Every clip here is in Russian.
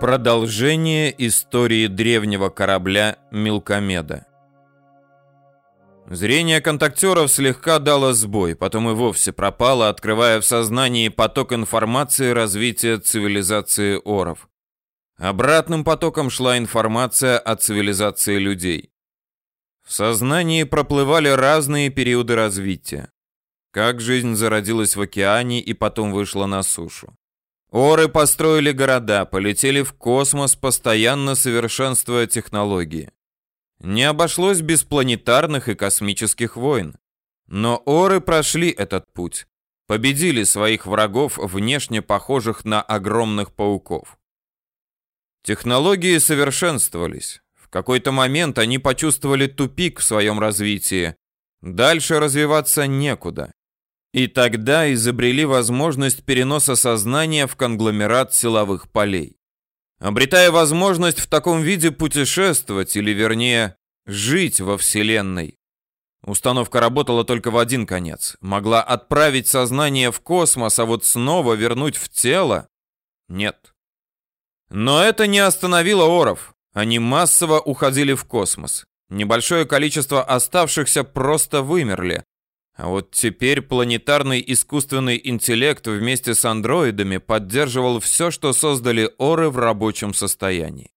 Продолжение истории древнего корабля Мелкомеда. Зрение контактеров слегка дало сбой, потом и вовсе пропало, открывая в сознании поток информации развития цивилизации оров. Обратным потоком шла информация о цивилизации людей. В сознании проплывали разные периоды развития. Как жизнь зародилась в океане и потом вышла на сушу. Оры построили города, полетели в космос, постоянно совершенствуя технологии. Не обошлось без планетарных и космических войн. Но Оры прошли этот путь, победили своих врагов, внешне похожих на огромных пауков. Технологии совершенствовались. В какой-то момент они почувствовали тупик в своем развитии. Дальше развиваться некуда. И тогда изобрели возможность переноса сознания в конгломерат силовых полей. Обретая возможность в таком виде путешествовать, или вернее, жить во Вселенной. Установка работала только в один конец. Могла отправить сознание в космос, а вот снова вернуть в тело? Нет. Но это не остановило оров. Они массово уходили в космос. Небольшое количество оставшихся просто вымерли, а вот теперь планетарный искусственный интеллект вместе с андроидами поддерживал все, что создали Оры в рабочем состоянии.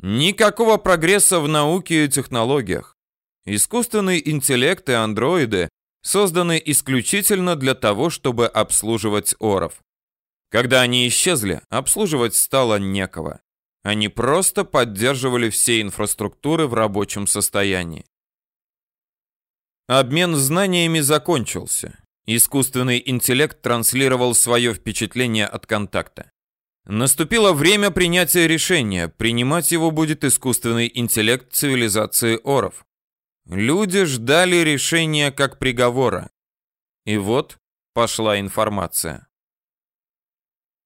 Никакого прогресса в науке и технологиях. Искусственный интеллект и андроиды созданы исключительно для того, чтобы обслуживать Оров. Когда они исчезли, обслуживать стало некого. Они просто поддерживали все инфраструктуры в рабочем состоянии. Обмен знаниями закончился. Искусственный интеллект транслировал свое впечатление от контакта. Наступило время принятия решения. Принимать его будет искусственный интеллект цивилизации Оров. Люди ждали решения как приговора. И вот пошла информация.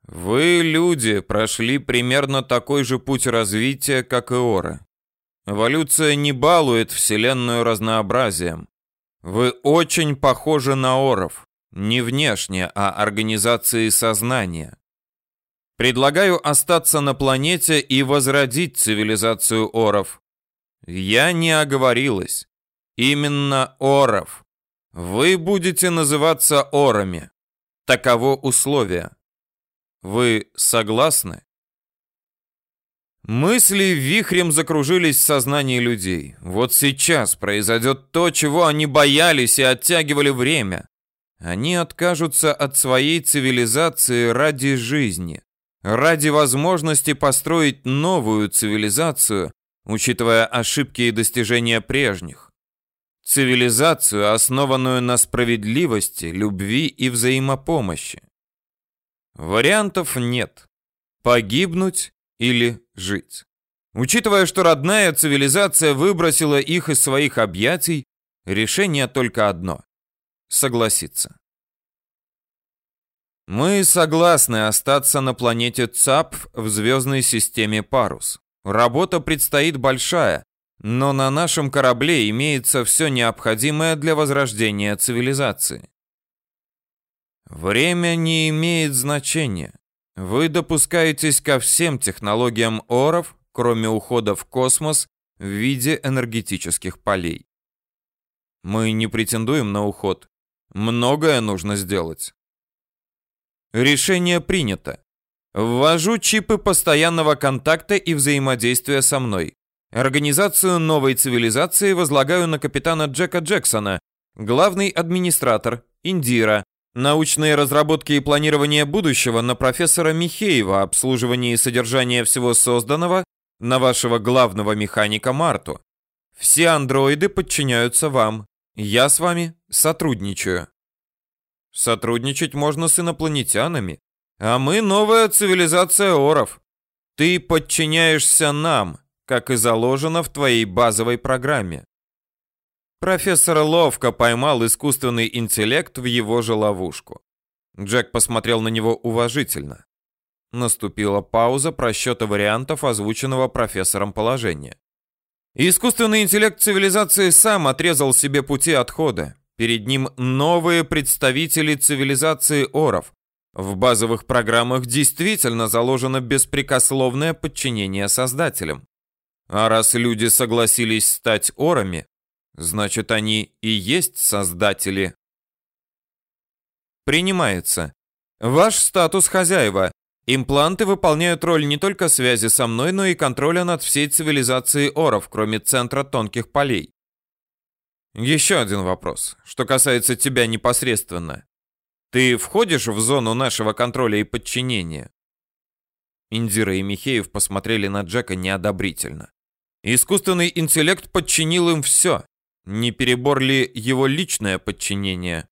Вы, люди, прошли примерно такой же путь развития, как и Оры. Эволюция не балует Вселенную разнообразием. Вы очень похожи на Оров. Не внешне, а организацией сознания. Предлагаю остаться на планете и возродить цивилизацию Оров. Я не оговорилась. Именно Оров. Вы будете называться Орами. Таково условие. Вы согласны? Мысли вихрем закружились в сознании людей. Вот сейчас произойдет то, чего они боялись и оттягивали время. Они откажутся от своей цивилизации ради жизни, ради возможности построить новую цивилизацию, учитывая ошибки и достижения прежних. Цивилизацию, основанную на справедливости, любви и взаимопомощи. Вариантов нет. Погибнуть или жить. Учитывая, что родная цивилизация выбросила их из своих объятий, решение только одно — согласиться. Мы согласны остаться на планете ЦАПФ в звездной системе Парус. Работа предстоит большая, но на нашем корабле имеется все необходимое для возрождения цивилизации. Время не имеет значения. Вы допускаетесь ко всем технологиям ОРов, кроме ухода в космос в виде энергетических полей. Мы не претендуем на уход. Многое нужно сделать. Решение принято. Ввожу чипы постоянного контакта и взаимодействия со мной. Организацию новой цивилизации возлагаю на капитана Джека Джексона, главный администратор, Индира, Научные разработки и планирование будущего на профессора Михеева, обслуживание и содержание всего созданного на вашего главного механика Марту. Все андроиды подчиняются вам. Я с вами сотрудничаю. Сотрудничать можно с инопланетянами. А мы новая цивилизация оров. Ты подчиняешься нам, как и заложено в твоей базовой программе. Профессор ловко поймал искусственный интеллект в его же ловушку. Джек посмотрел на него уважительно. Наступила пауза просчета вариантов озвученного профессором положения. Искусственный интеллект цивилизации сам отрезал себе пути отхода. Перед ним новые представители цивилизации оров, В базовых программах действительно заложено беспрекословное подчинение создателям. А раз люди согласились стать орами, значит они и есть создатели. Принимается. Ваш статус хозяева. Импланты выполняют роль не только связи со мной, но и контроля над всей цивилизацией оров, кроме центра тонких полей. Еще один вопрос, что касается тебя непосредственно. Ты входишь в зону нашего контроля и подчинения? Индира и Михеев посмотрели на Джека неодобрительно. Искусственный интеллект подчинил им все. Не перебор ли его личное подчинение?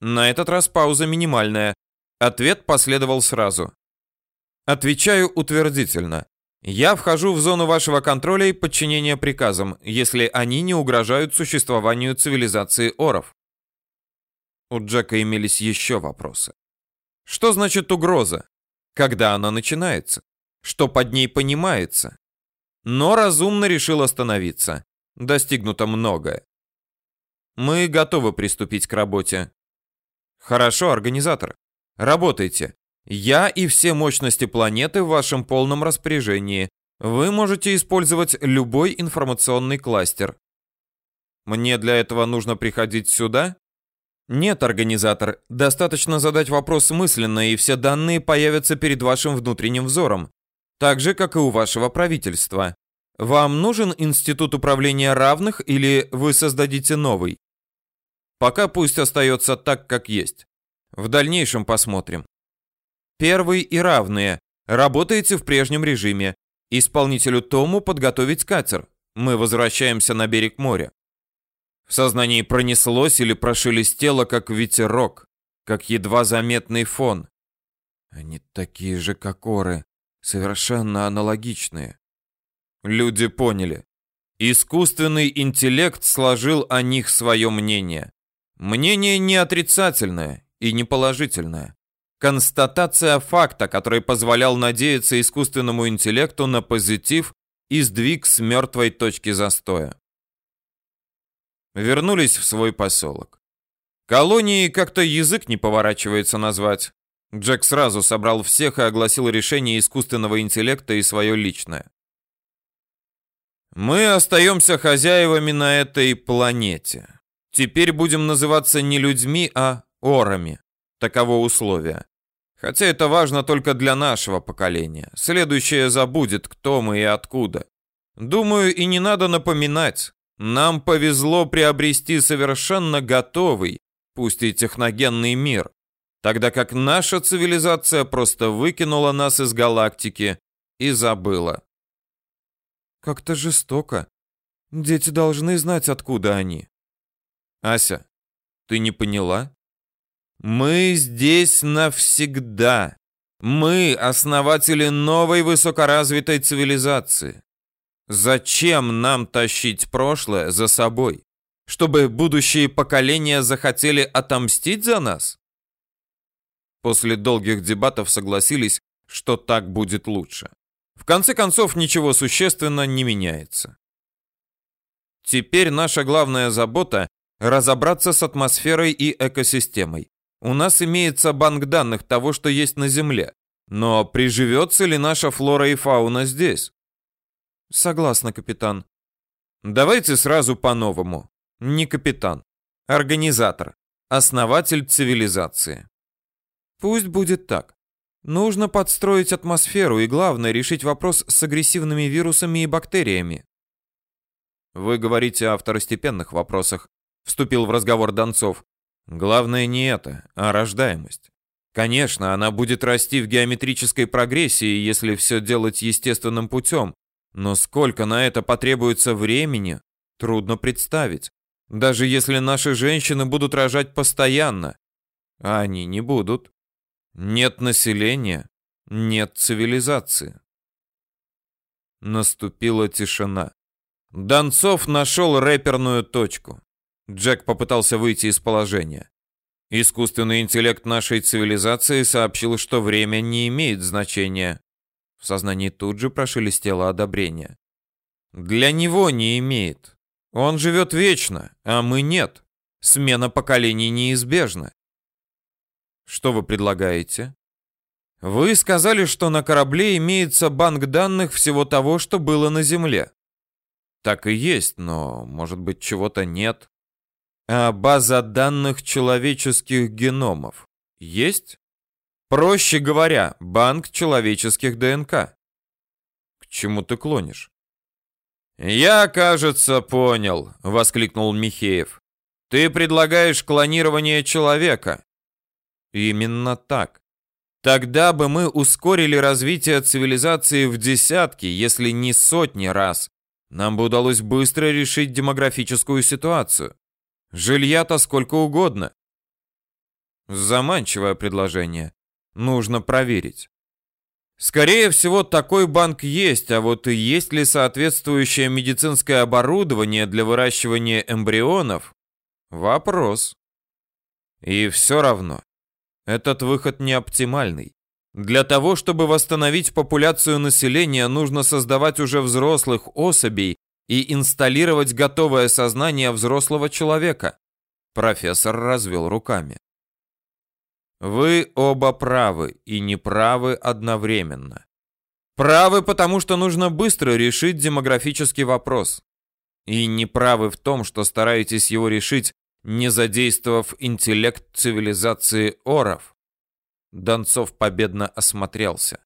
На этот раз пауза минимальная. Ответ последовал сразу. Отвечаю утвердительно. Я вхожу в зону вашего контроля и подчинения приказам, если они не угрожают существованию цивилизации оров. У Джека имелись еще вопросы. Что значит угроза? Когда она начинается? Что под ней понимается? Но разумно решил остановиться. Достигнуто многое. Мы готовы приступить к работе. Хорошо, организатор. Работайте. Я и все мощности планеты в вашем полном распоряжении. Вы можете использовать любой информационный кластер. Мне для этого нужно приходить сюда? Нет, организатор. Достаточно задать вопрос мысленно, и все данные появятся перед вашим внутренним взором. Так же, как и у вашего правительства. Вам нужен институт управления равных или вы создадите новый? Пока пусть остается так, как есть. В дальнейшем посмотрим. Первый и равные. Работаете в прежнем режиме. Исполнителю Тому подготовить катер. Мы возвращаемся на берег моря. В сознании пронеслось или прошелестело, как ветерок, как едва заметный фон. Они такие же, как оры, совершенно аналогичные. Люди поняли. Искусственный интеллект сложил о них свое мнение. Мнение не отрицательное и не положительное. Констатация факта, который позволял надеяться искусственному интеллекту на позитив и сдвиг с мертвой точки застоя. Вернулись в свой поселок. Колонии как-то язык не поворачивается назвать. Джек сразу собрал всех и огласил решение искусственного интеллекта и свое личное. Мы остаемся хозяевами на этой планете. Теперь будем называться не людьми, а орами. Таково условие. Хотя это важно только для нашего поколения. Следующее забудет, кто мы и откуда. Думаю, и не надо напоминать. Нам повезло приобрести совершенно готовый, пусть и техногенный мир, тогда как наша цивилизация просто выкинула нас из галактики и забыла. Как-то жестоко. Дети должны знать, откуда они. Ася, ты не поняла? Мы здесь навсегда. Мы основатели новой высокоразвитой цивилизации. Зачем нам тащить прошлое за собой? Чтобы будущие поколения захотели отомстить за нас? После долгих дебатов согласились, что так будет лучше. В конце концов, ничего существенно не меняется. Теперь наша главная забота – разобраться с атмосферой и экосистемой. У нас имеется банк данных того, что есть на Земле. Но приживется ли наша флора и фауна здесь? Согласна, капитан. Давайте сразу по-новому. Не капитан. Организатор. Основатель цивилизации. Пусть будет так. Нужно подстроить атмосферу и, главное, решить вопрос с агрессивными вирусами и бактериями. Вы говорите о второстепенных вопросах, вступил в разговор Донцов. Главное не это, а рождаемость. Конечно, она будет расти в геометрической прогрессии, если все делать естественным путем, но сколько на это потребуется времени, трудно представить. Даже если наши женщины будут рожать постоянно, а они не будут. Нет населения, нет цивилизации. Наступила тишина. Донцов нашел рэперную точку. Джек попытался выйти из положения. Искусственный интеллект нашей цивилизации сообщил, что время не имеет значения. В сознании тут же прошелестело одобрение. Для него не имеет. Он живет вечно, а мы нет. Смена поколений неизбежна. Что вы предлагаете? Вы сказали, что на корабле имеется банк данных всего того, что было на Земле. Так и есть, но, может быть, чего-то нет. А база данных человеческих геномов есть? Проще говоря, банк человеческих ДНК. К чему ты клонишь? Я, кажется, понял, воскликнул Михеев. Ты предлагаешь клонирование человека. Именно так. Тогда бы мы ускорили развитие цивилизации в десятки, если не сотни раз. Нам бы удалось быстро решить демографическую ситуацию. Жилья-то сколько угодно. Заманчивое предложение. Нужно проверить. Скорее всего, такой банк есть, а вот и есть ли соответствующее медицинское оборудование для выращивания эмбрионов? Вопрос. И все равно, этот выход не оптимальный. Для того, чтобы восстановить популяцию населения, нужно создавать уже взрослых особей и инсталлировать готовое сознание взрослого человека. Профессор развел руками. Вы оба правы и неправы одновременно. Правы, потому что нужно быстро решить демографический вопрос. И неправы в том, что стараетесь его решить, не задействовав интеллект цивилизации оров. Донцов победно осмотрелся.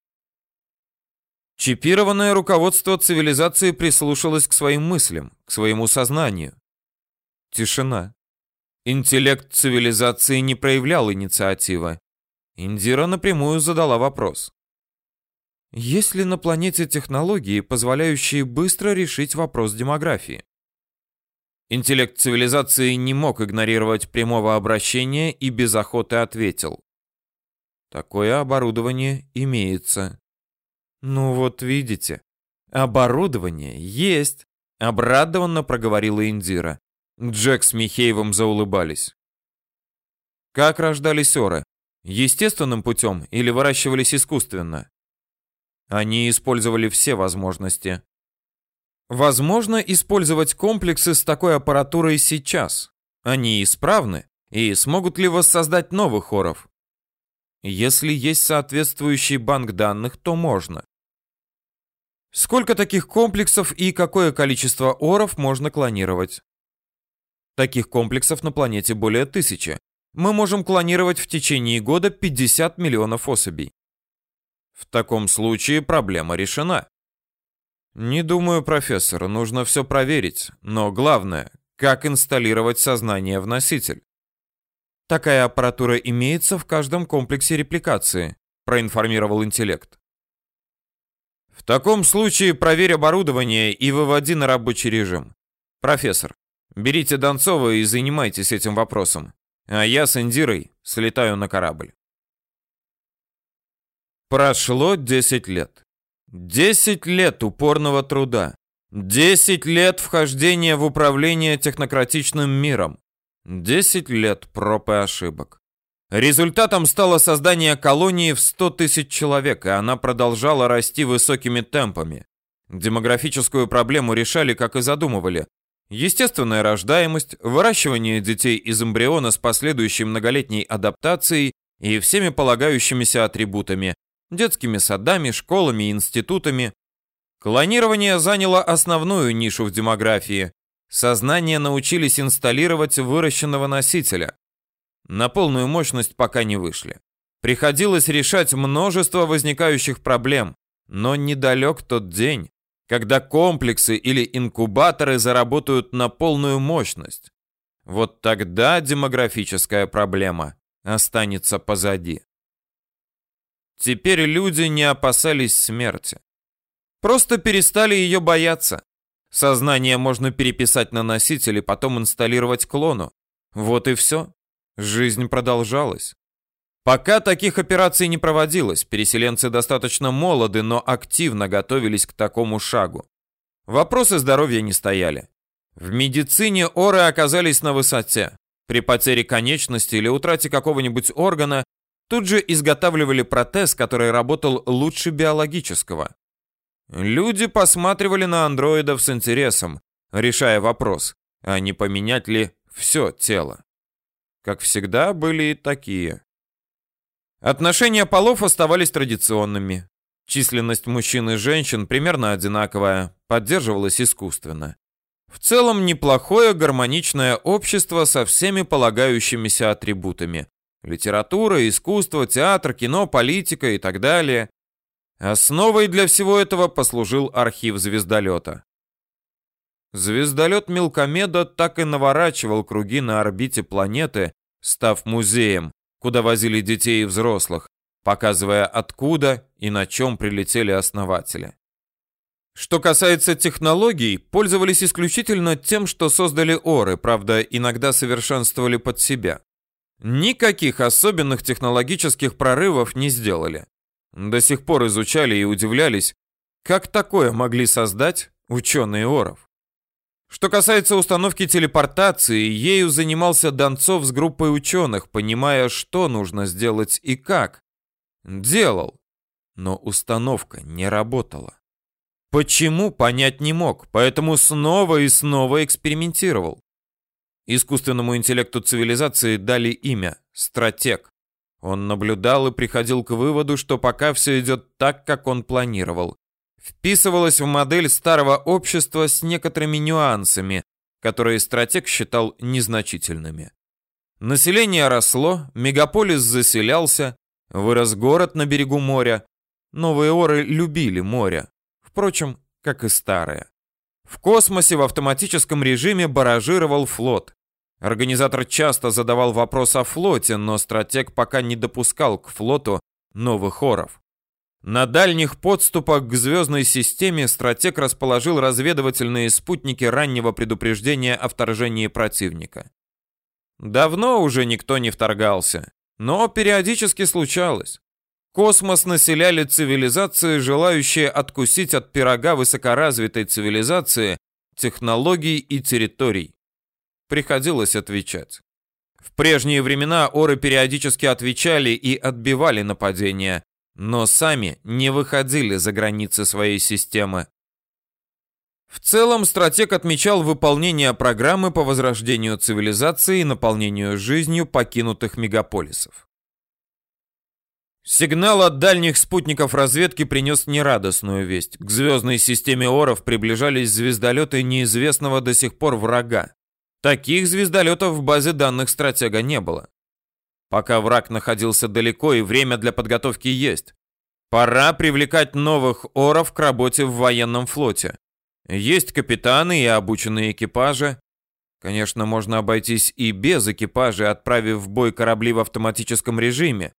Чипированное руководство цивилизации прислушалось к своим мыслям, к своему сознанию. Тишина. Интеллект цивилизации не проявлял инициативы. Индира напрямую задала вопрос. Есть ли на планете технологии, позволяющие быстро решить вопрос демографии? Интеллект цивилизации не мог игнорировать прямого обращения и без охоты ответил. Такое оборудование имеется. Ну вот видите, оборудование есть, обрадованно проговорила Индира. Джек с Михеевым заулыбались. Как рождались оры? Естественным путем или выращивались искусственно? Они использовали все возможности. Возможно использовать комплексы с такой аппаратурой сейчас. Они исправны и смогут ли воссоздать новых оров? Если есть соответствующий банк данных, то можно. Сколько таких комплексов и какое количество оров можно клонировать? Таких комплексов на планете более тысячи. Мы можем клонировать в течение года 50 миллионов особей. В таком случае проблема решена. Не думаю, профессор, нужно все проверить. Но главное, как инсталлировать сознание в носитель. Такая аппаратура имеется в каждом комплексе репликации, проинформировал интеллект. В таком случае проверь оборудование и выводи на рабочий режим. Профессор, Берите Донцова и занимайтесь этим вопросом. А я с Индирой слетаю на корабль. Прошло 10 лет. 10 лет упорного труда. 10 лет вхождения в управление технократичным миром. 10 лет проб и ошибок. Результатом стало создание колонии в 100 тысяч человек, и она продолжала расти высокими темпами. Демографическую проблему решали, как и задумывали, естественная рождаемость, выращивание детей из эмбриона с последующей многолетней адаптацией и всеми полагающимися атрибутами, детскими садами, школами институтами. Клонирование заняло основную нишу в демографии. Сознание научились инсталлировать выращенного носителя. На полную мощность пока не вышли. Приходилось решать множество возникающих проблем, но недалек тот день, когда комплексы или инкубаторы заработают на полную мощность. Вот тогда демографическая проблема останется позади. Теперь люди не опасались смерти. Просто перестали ее бояться. Сознание можно переписать на носитель и потом инсталлировать клону. Вот и все. Жизнь продолжалась. Пока таких операций не проводилось, переселенцы достаточно молоды, но активно готовились к такому шагу. Вопросы здоровья не стояли. В медицине оры оказались на высоте. При потере конечности или утрате какого-нибудь органа тут же изготавливали протез, который работал лучше биологического. Люди посматривали на андроидов с интересом, решая вопрос, а не поменять ли все тело. Как всегда, были и такие. Отношения полов оставались традиционными. Численность мужчин и женщин примерно одинаковая, поддерживалась искусственно. В целом неплохое гармоничное общество со всеми полагающимися атрибутами. Литература, искусство, театр, кино, политика и так далее. Основой для всего этого послужил архив звездолета. Звездолет Мелкомеда так и наворачивал круги на орбите планеты, став музеем, куда возили детей и взрослых, показывая откуда и на чем прилетели основатели. Что касается технологий, пользовались исключительно тем, что создали Оры, правда, иногда совершенствовали под себя. Никаких особенных технологических прорывов не сделали. До сих пор изучали и удивлялись, как такое могли создать ученые Оров. Что касается установки телепортации, ею занимался Донцов с группой ученых, понимая, что нужно сделать и как. Делал, но установка не работала. Почему, понять не мог, поэтому снова и снова экспериментировал. Искусственному интеллекту цивилизации дали имя – стратег. Он наблюдал и приходил к выводу, что пока все идет так, как он планировал. Вписывалось в модель старого общества с некоторыми нюансами, которые стратег считал незначительными. Население росло, мегаполис заселялся, вырос город на берегу моря. Новые оры любили море, впрочем, как и старые. В космосе в автоматическом режиме баражировал флот. Организатор часто задавал вопрос о флоте, но стратег пока не допускал к флоту новых оров. На дальних подступах к звездной системе стратег расположил разведывательные спутники раннего предупреждения о вторжении противника. Давно уже никто не вторгался, но периодически случалось. Космос населяли цивилизации, желающие откусить от пирога высокоразвитой цивилизации технологий и территорий приходилось отвечать. В прежние времена оры периодически отвечали и отбивали нападения, но сами не выходили за границы своей системы. В целом, стратег отмечал выполнение программы по возрождению цивилизации и наполнению жизнью покинутых мегаполисов. Сигнал от дальних спутников разведки принес нерадостную весть. К звездной системе Оров приближались звездолеты неизвестного до сих пор врага. Таких звездолетов в базе данных стратега не было. Пока враг находился далеко и время для подготовки есть. Пора привлекать новых оров к работе в военном флоте. Есть капитаны и обученные экипажи. Конечно, можно обойтись и без экипажа, отправив в бой корабли в автоматическом режиме.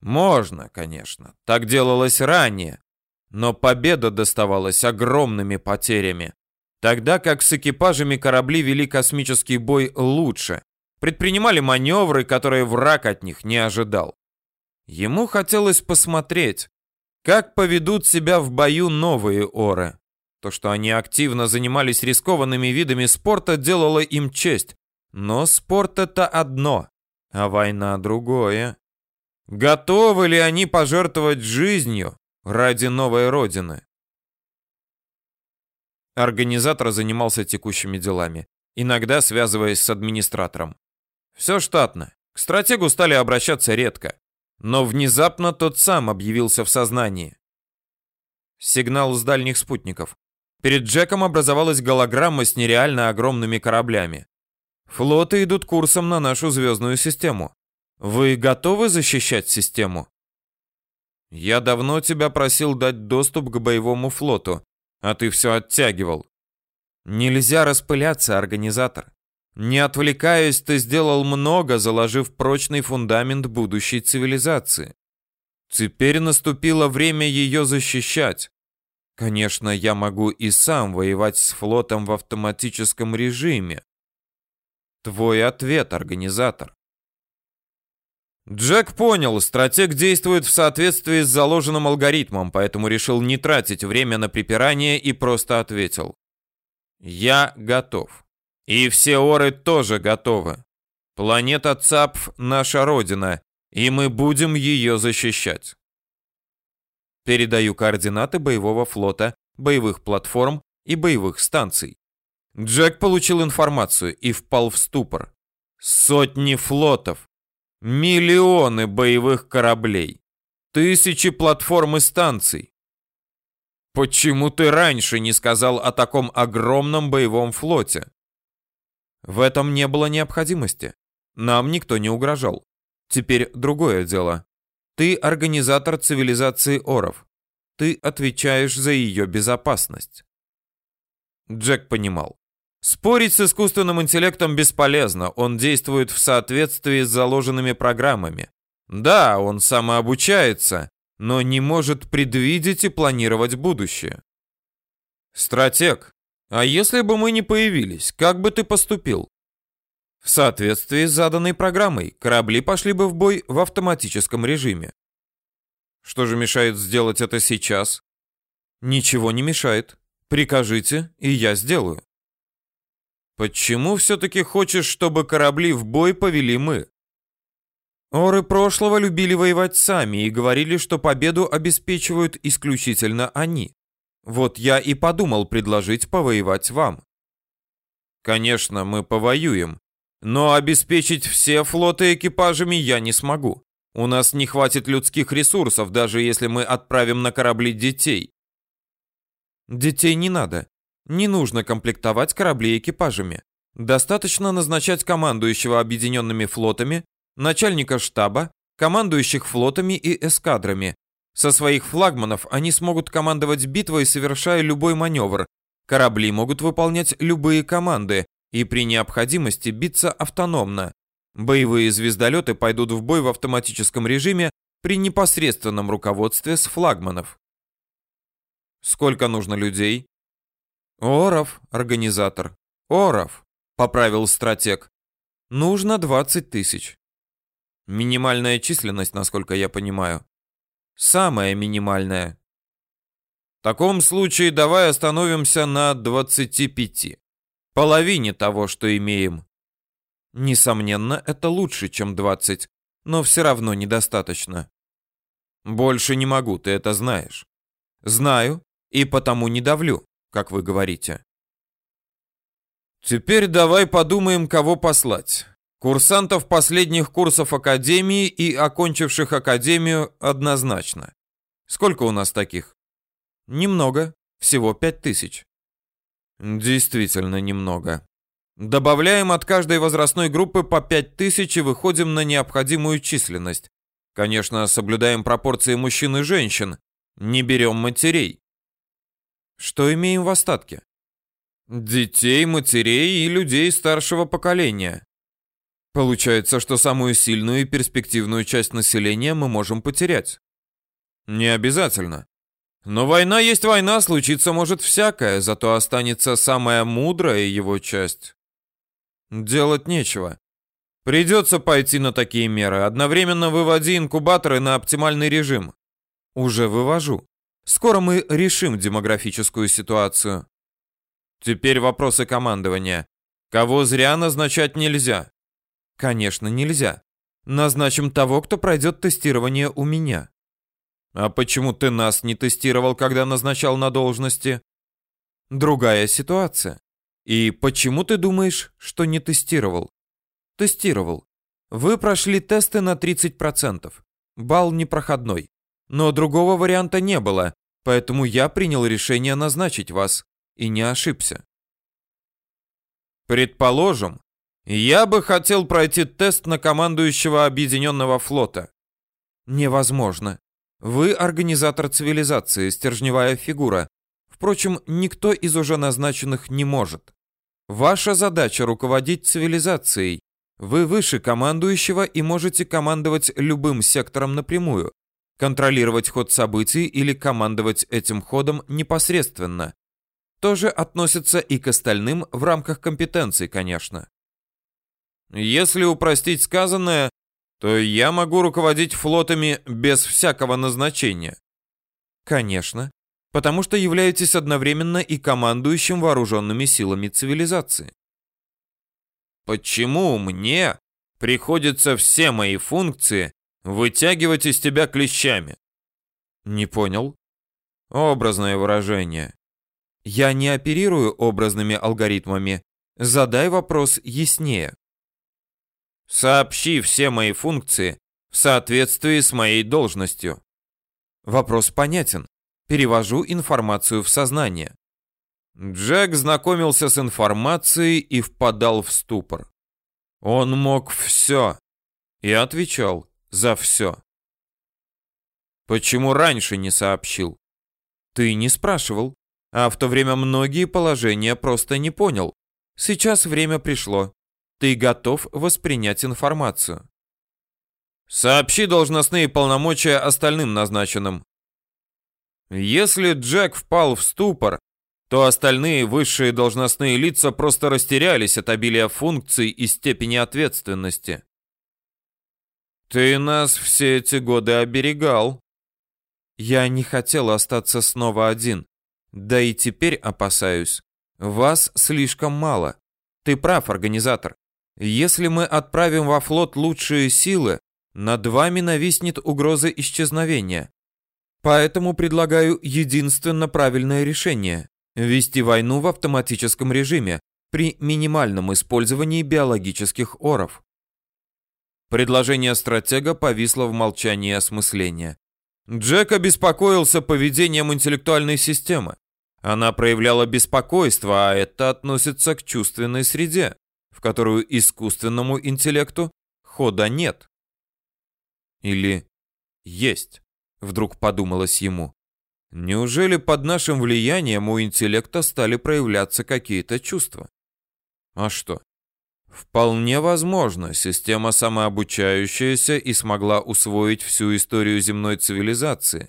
Можно, конечно. Так делалось ранее. Но победа доставалась огромными потерями тогда как с экипажами корабли вели космический бой лучше, предпринимали маневры, которые враг от них не ожидал. Ему хотелось посмотреть, как поведут себя в бою новые оры. То, что они активно занимались рискованными видами спорта, делало им честь. Но спорт это одно, а война другое. Готовы ли они пожертвовать жизнью ради новой родины? Организатор занимался текущими делами, иногда связываясь с администратором. Все штатно. К стратегу стали обращаться редко. Но внезапно тот сам объявился в сознании. Сигнал с дальних спутников. Перед Джеком образовалась голограмма с нереально огромными кораблями. Флоты идут курсом на нашу звездную систему. Вы готовы защищать систему? Я давно тебя просил дать доступ к боевому флоту, а ты все оттягивал. Нельзя распыляться, организатор. Не отвлекаясь, ты сделал много, заложив прочный фундамент будущей цивилизации. Теперь наступило время ее защищать. Конечно, я могу и сам воевать с флотом в автоматическом режиме. Твой ответ, организатор. Джек понял, стратег действует в соответствии с заложенным алгоритмом, поэтому решил не тратить время на припирание и просто ответил. «Я готов. И все оры тоже готовы. Планета Цапф — наша родина, и мы будем ее защищать». Передаю координаты боевого флота, боевых платформ и боевых станций. Джек получил информацию и впал в ступор. Сотни флотов, Миллионы боевых кораблей. Тысячи платформ и станций. Почему ты раньше не сказал о таком огромном боевом флоте? В этом не было необходимости. Нам никто не угрожал. Теперь другое дело. Ты организатор цивилизации Оров. Ты отвечаешь за ее безопасность. Джек понимал. Спорить с искусственным интеллектом бесполезно, он действует в соответствии с заложенными программами. Да, он самообучается, но не может предвидеть и планировать будущее. Стратег, а если бы мы не появились, как бы ты поступил? В соответствии с заданной программой, корабли пошли бы в бой в автоматическом режиме. Что же мешает сделать это сейчас? Ничего не мешает. Прикажите, и я сделаю. Почему все-таки хочешь, чтобы корабли в бой повели мы? Оры прошлого любили воевать сами и говорили, что победу обеспечивают исключительно они. Вот я и подумал предложить повоевать вам. Конечно, мы повоюем, но обеспечить все флоты экипажами я не смогу. У нас не хватит людских ресурсов, даже если мы отправим на корабли детей. Детей не надо. Не нужно комплектовать корабли экипажами. Достаточно назначать командующего объединенными флотами начальника штаба, командующих флотами и эскадрами. Со своих флагманов они смогут командовать битвой, совершая любой маневр. Корабли могут выполнять любые команды и при необходимости биться автономно. Боевые звездолеты пойдут в бой в автоматическом режиме при непосредственном руководстве с флагманов. Сколько нужно людей? Оров, организатор. Оров, поправил стратег. Нужно 20 тысяч. Минимальная численность, насколько я понимаю. Самая минимальная. В таком случае давай остановимся на 25. Половине того, что имеем. Несомненно, это лучше, чем 20, но все равно недостаточно. Больше не могу, ты это знаешь. Знаю, и потому не давлю, как вы говорите. Теперь давай подумаем, кого послать. Курсантов последних курсов Академии и окончивших Академию однозначно. Сколько у нас таких? Немного, всего пять тысяч. Действительно немного. Добавляем от каждой возрастной группы по пять тысяч и выходим на необходимую численность. Конечно, соблюдаем пропорции мужчин и женщин. Не берем матерей. Что имеем в остатке? Детей, матерей и людей старшего поколения. Получается, что самую сильную и перспективную часть населения мы можем потерять. Не обязательно. Но война есть война, случиться может всякое, зато останется самая мудрая его часть. Делать нечего. Придется пойти на такие меры. Одновременно выводи инкубаторы на оптимальный режим. Уже вывожу. Скоро мы решим демографическую ситуацию. Теперь вопросы командования. Кого зря назначать нельзя. Конечно, нельзя. Назначим того, кто пройдет тестирование у меня. А почему ты нас не тестировал, когда назначал на должности? Другая ситуация. И почему ты думаешь, что не тестировал? Тестировал. Вы прошли тесты на 30%. Бал непроходной. Но другого варианта не было, поэтому я принял решение назначить вас. И не ошибся. Предположим, я бы хотел пройти тест на командующего Объединенного флота. Невозможно. Вы организатор цивилизации, стержневая фигура. Впрочем, никто из уже назначенных не может. Ваша задача руководить цивилизацией. Вы выше командующего и можете командовать любым сектором напрямую, контролировать ход событий или командовать этим ходом непосредственно. Тоже относится и к остальным в рамках компетенций, конечно. Если упростить сказанное, то я могу руководить флотами без всякого назначения. Конечно, потому что являетесь одновременно и командующим вооруженными силами цивилизации. Почему мне приходится все мои функции вытягивать из тебя клещами? Не понял. Образное выражение. Я не оперирую образными алгоритмами. Задай вопрос яснее. Сообщи все мои функции в соответствии с моей должностью. Вопрос понятен. Перевожу информацию в сознание. Джек знакомился с информацией и впадал в ступор. Он мог все и отвечал за все. Почему раньше не сообщил? Ты не спрашивал, а в то время многие положения просто не понял. Сейчас время пришло. Ты готов воспринять информацию. Сообщи должностные полномочия остальным назначенным. Если Джек впал в ступор, то остальные высшие должностные лица просто растерялись от обилия функций и степени ответственности. Ты нас все эти годы оберегал. Я не хотел остаться снова один. Да и теперь опасаюсь. Вас слишком мало. Ты прав, организатор. Если мы отправим во флот лучшие силы, над вами нависнет угроза исчезновения. Поэтому предлагаю единственно правильное решение – вести войну в автоматическом режиме при минимальном использовании биологических оров. Предложение стратега повисло в молчании осмысления. Джек обеспокоился поведением интеллектуальной системы. Она проявляла беспокойство, а это относится к чувственной среде, в которую искусственному интеллекту хода нет. Или есть, вдруг подумалось ему. Неужели под нашим влиянием у интеллекта стали проявляться какие-то чувства? А что? Вполне возможно, система самообучающаяся и смогла усвоить всю историю земной цивилизации.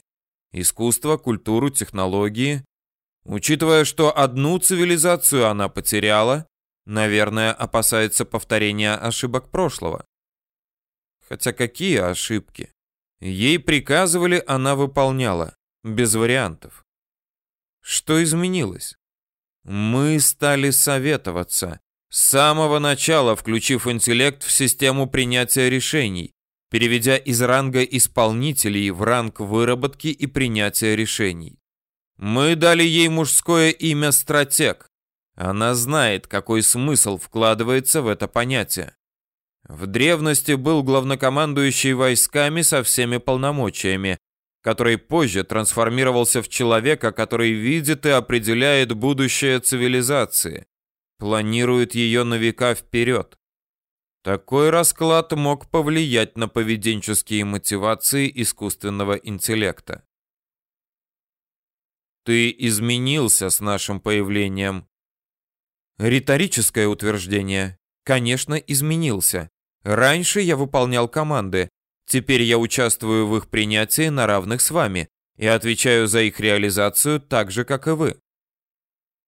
Искусство, культуру, технологии. Учитывая, что одну цивилизацию она потеряла, наверное, опасается повторения ошибок прошлого. Хотя какие ошибки? Ей приказывали, она выполняла, без вариантов. Что изменилось? Мы стали советоваться, с самого начала включив интеллект в систему принятия решений, переведя из ранга исполнителей в ранг выработки и принятия решений. Мы дали ей мужское имя «стратег». Она знает, какой смысл вкладывается в это понятие. В древности был главнокомандующий войсками со всеми полномочиями, который позже трансформировался в человека, который видит и определяет будущее цивилизации, планирует ее на века вперед. Такой расклад мог повлиять на поведенческие мотивации искусственного интеллекта. Ты изменился с нашим появлением. Риторическое утверждение. Конечно, изменился. Раньше я выполнял команды, теперь я участвую в их принятии на равных с вами и отвечаю за их реализацию так же, как и вы.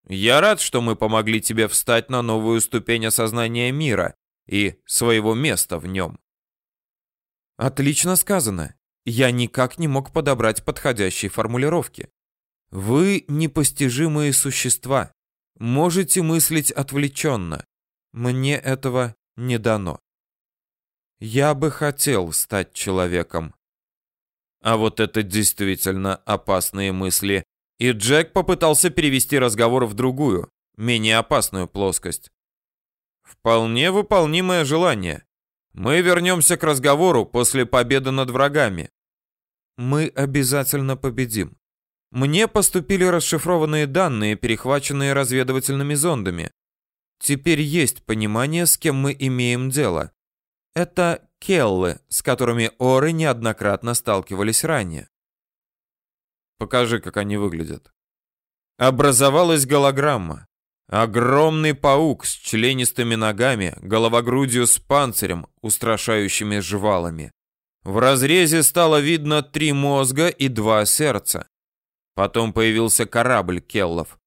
Я рад, что мы помогли тебе встать на новую ступень осознания мира и своего места в нем. Отлично сказано. Я никак не мог подобрать подходящей формулировки. Вы непостижимые существа. Можете мыслить отвлеченно. Мне этого не дано. Я бы хотел стать человеком. А вот это действительно опасные мысли. И Джек попытался перевести разговор в другую, менее опасную плоскость. Вполне выполнимое желание. Мы вернемся к разговору после победы над врагами. Мы обязательно победим. Мне поступили расшифрованные данные, перехваченные разведывательными зондами. Теперь есть понимание, с кем мы имеем дело. Это келлы, с которыми оры неоднократно сталкивались ранее. Покажи, как они выглядят. Образовалась голограмма. Огромный паук с членистыми ногами, головогрудью с панцирем, устрашающими жвалами. В разрезе стало видно три мозга и два сердца. Потом появился корабль Келлов.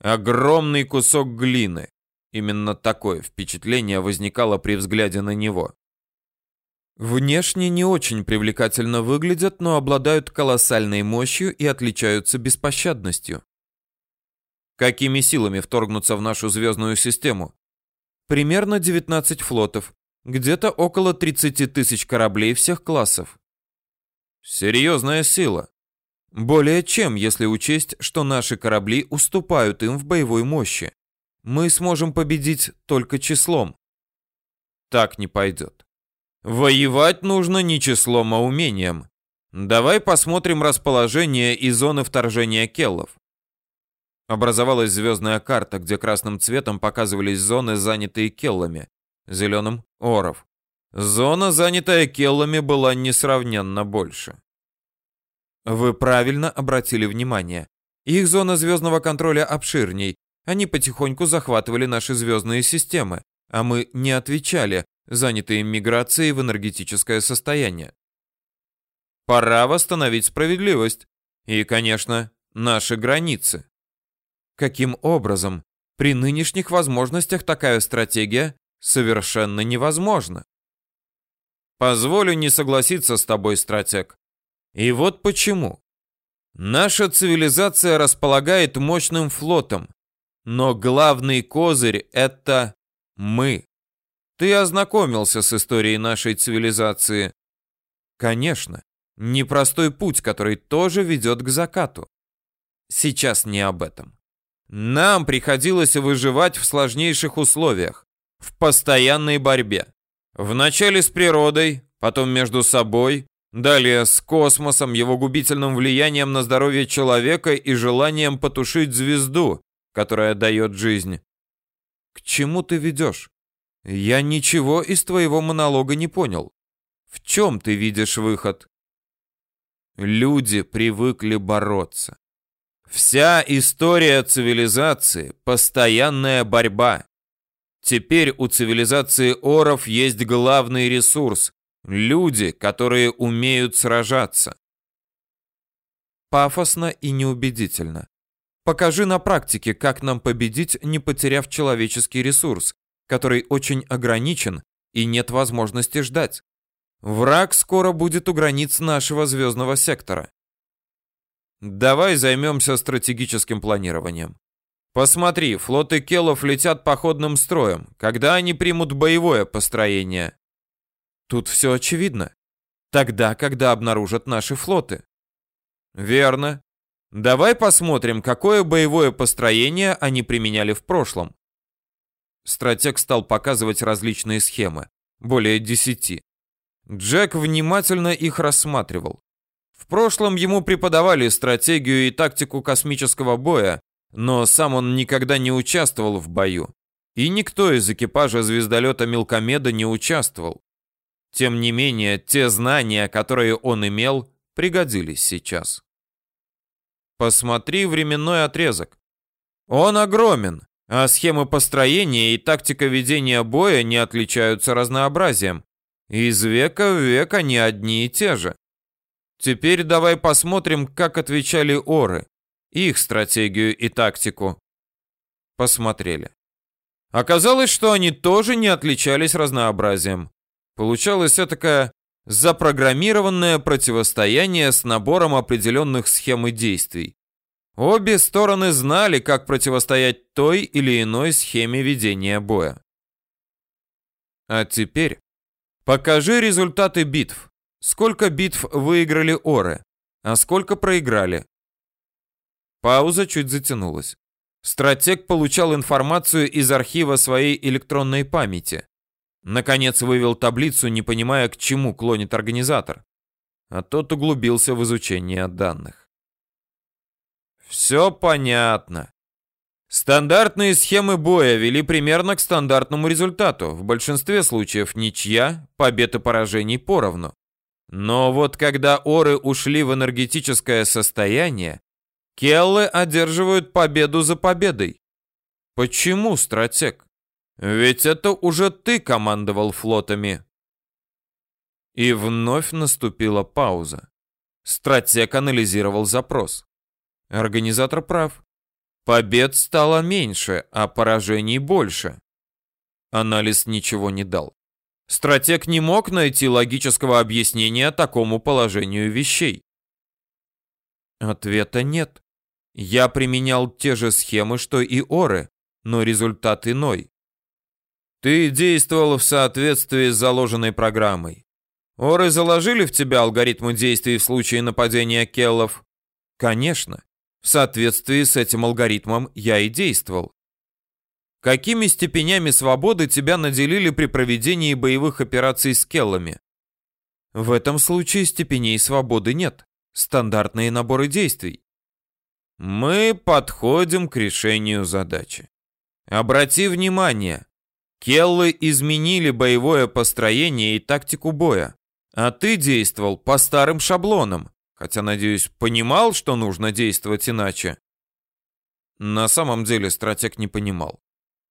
Огромный кусок глины. Именно такое впечатление возникало при взгляде на него. Внешне не очень привлекательно выглядят, но обладают колоссальной мощью и отличаются беспощадностью. Какими силами вторгнуться в нашу звездную систему? Примерно 19 флотов, где-то около 30 тысяч кораблей всех классов. Серьезная сила. Более чем, если учесть, что наши корабли уступают им в боевой мощи. Мы сможем победить только числом. Так не пойдет. Воевать нужно не числом, а умением. Давай посмотрим расположение и зоны вторжения келлов. Образовалась звездная карта, где красным цветом показывались зоны, занятые келлами, зеленым — оров. Зона, занятая келлами, была несравненно больше. Вы правильно обратили внимание. Их зона звездного контроля обширней. Они потихоньку захватывали наши звездные системы, а мы не отвечали, занятые миграцией в энергетическое состояние. Пора восстановить справедливость. И, конечно, наши границы. Каким образом? При нынешних возможностях такая стратегия совершенно невозможна. Позволю не согласиться с тобой, стратег. И вот почему. Наша цивилизация располагает мощным флотом, но главный козырь — это мы. Ты ознакомился с историей нашей цивилизации. Конечно, непростой путь, который тоже ведет к закату. Сейчас не об этом. Нам приходилось выживать в сложнейших условиях, в постоянной борьбе. Вначале с природой, потом между собой, далее с космосом, его губительным влиянием на здоровье человека и желанием потушить звезду, которая дает жизнь. К чему ты ведешь? Я ничего из твоего монолога не понял. В чем ты видишь выход? Люди привыкли бороться. Вся история цивилизации – постоянная борьба. Теперь у цивилизации оров есть главный ресурс – люди, которые умеют сражаться. Пафосно и неубедительно. Покажи на практике, как нам победить, не потеряв человеческий ресурс, который очень ограничен и нет возможности ждать. Враг скоро будет у границ нашего звездного сектора. Давай займемся стратегическим планированием. Посмотри, флоты Келлов летят походным строем. Когда они примут боевое построение? Тут все очевидно. Тогда, когда обнаружат наши флоты. Верно. Давай посмотрим, какое боевое построение они применяли в прошлом. Стратег стал показывать различные схемы. Более десяти. Джек внимательно их рассматривал. В прошлом ему преподавали стратегию и тактику космического боя, но сам он никогда не участвовал в бою. И никто из экипажа звездолета Мелкомеда не участвовал. Тем не менее, те знания, которые он имел, пригодились сейчас. Посмотри временной отрезок. Он огромен, а схемы построения и тактика ведения боя не отличаются разнообразием. Из века в век они одни и те же. Теперь давай посмотрим, как отвечали оры, их стратегию и тактику. Посмотрели. Оказалось, что они тоже не отличались разнообразием. Получалось этакое запрограммированное противостояние с набором определенных схем и действий. Обе стороны знали, как противостоять той или иной схеме ведения боя. А теперь покажи результаты битв. Сколько битв выиграли Оры, а сколько проиграли? Пауза чуть затянулась. Стратег получал информацию из архива своей электронной памяти. Наконец вывел таблицу, не понимая, к чему клонит организатор. А тот углубился в изучение данных. Все понятно. Стандартные схемы боя вели примерно к стандартному результату. В большинстве случаев ничья, побед и поражений поровну. Но вот когда оры ушли в энергетическое состояние, келлы одерживают победу за победой. Почему, стратег? Ведь это уже ты командовал флотами. И вновь наступила пауза. Стратег анализировал запрос. Организатор прав. Побед стало меньше, а поражений больше. Анализ ничего не дал. Стратег не мог найти логического объяснения такому положению вещей. Ответа нет. Я применял те же схемы, что и Оры, но результат иной. Ты действовал в соответствии с заложенной программой. Оры заложили в тебя алгоритмы действий в случае нападения келлов? Конечно. В соответствии с этим алгоритмом я и действовал. Какими степенями свободы тебя наделили при проведении боевых операций с келлами? В этом случае степеней свободы нет. Стандартные наборы действий. Мы подходим к решению задачи. Обрати внимание, келлы изменили боевое построение и тактику боя, а ты действовал по старым шаблонам, хотя, надеюсь, понимал, что нужно действовать иначе. На самом деле стратег не понимал.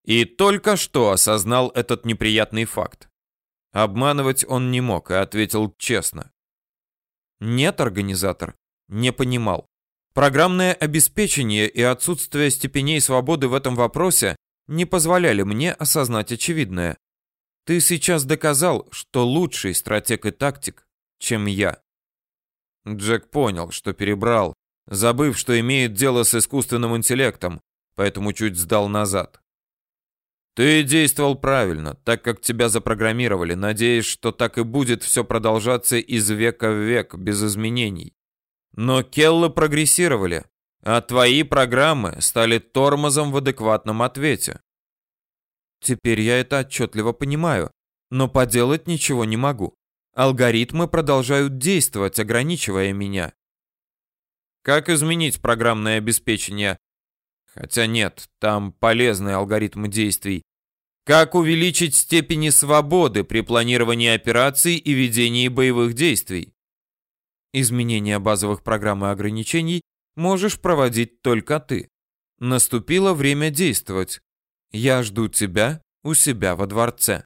И только что осознал этот неприятный факт. Обманывать он не мог и ответил честно. Нет, организатор, не понимал. Программное обеспечение и отсутствие степеней свободы в этом вопросе не позволяли мне осознать очевидное. Ты сейчас доказал, что лучший стратег и тактик, чем я. Джек понял, что перебрал, забыв, что имеет дело с искусственным интеллектом, поэтому чуть сдал назад. Ты действовал правильно, так как тебя запрограммировали, надеясь, что так и будет все продолжаться из века в век, без изменений. Но Келлы прогрессировали, а твои программы стали тормозом в адекватном ответе. Теперь я это отчетливо понимаю, но поделать ничего не могу. Алгоритмы продолжают действовать, ограничивая меня. Как изменить программное обеспечение, Хотя нет, там полезные алгоритмы действий. Как увеличить степени свободы при планировании операций и ведении боевых действий? Изменение базовых программ и ограничений можешь проводить только ты. Наступило время действовать. Я жду тебя у себя во дворце.